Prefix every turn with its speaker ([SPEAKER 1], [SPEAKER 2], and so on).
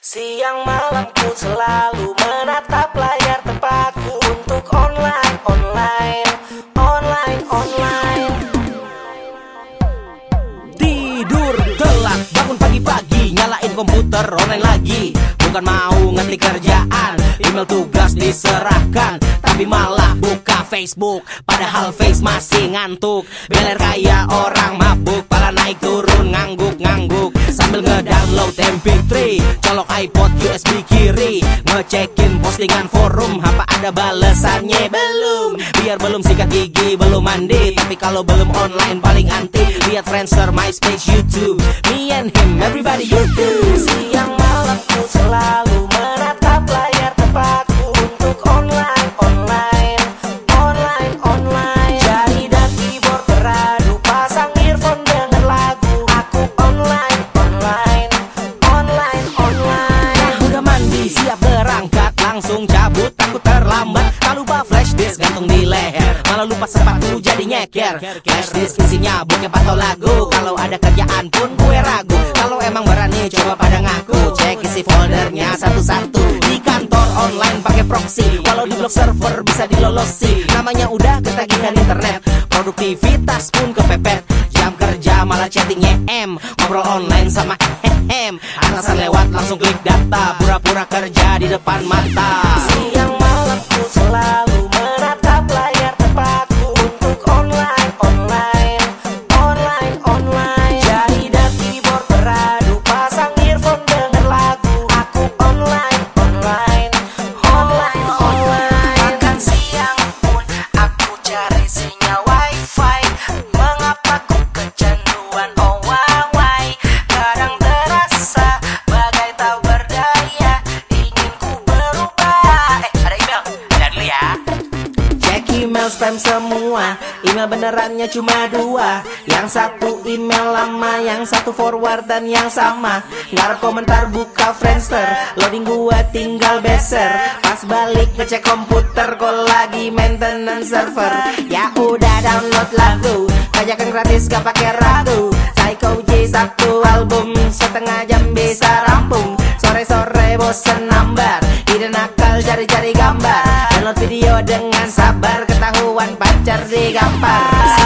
[SPEAKER 1] Siang malam ku selalu menatap layar tempatku untuk online, online, online, online.
[SPEAKER 2] Tidur telat, bangun pagi-pagi, nyalain komputer online lagi. Bukan mau ngetik kerjaan, email tugas diserahkan, tapi malah buka Facebook. Padahal face masih ngantuk, beler kayak orang mabuk, MP3, colok iPod USB kiri, ngecekin postingan forum, apa ada balesannya belum? Biar belum sikat gigi, belum mandi, tapi kalau belum online paling anti. Lihat Friendster, MySpace, YouTube, me and him, everybody YouTube.
[SPEAKER 1] Siang
[SPEAKER 2] Langsung cabut takut terlambat. Tak lupa flash disk gantung di leher. Malah lupa sepatu jadi nyeker. Flash disk isinya bokep atau lagu. Kalau ada kerjaan pun gue ragu. Kalau emang berani coba pada ngaku. Cek isi foldernya satu-satu. Di kantor online pakai proxy. Walau di blog server bisa dilolosi. Namanya udah ketagihan internet. Produktivitas pun kepepet. Jam kerja malah chattingnya M. Ngobrol online sama hehem Atasan lewat langsung klik data. Pura-pura kerja di depan mata
[SPEAKER 1] email spam semua. Email benerannya cuma dua. Yang satu email lama Yang satu forward dan yang sama. Ngarep komentar buka Friendster. Loading gua tinggal beser Pas balik ngecek komputer Kok lagi maintenance server. Ya udah download lagu. Bajakan gratis gak pakai ragu Psycho J satu album. Setengah jam bisa rampung. Sore-sore bosen nambar. Ide nakal cari-cari gambar. Download video dengan sabar ya regapar.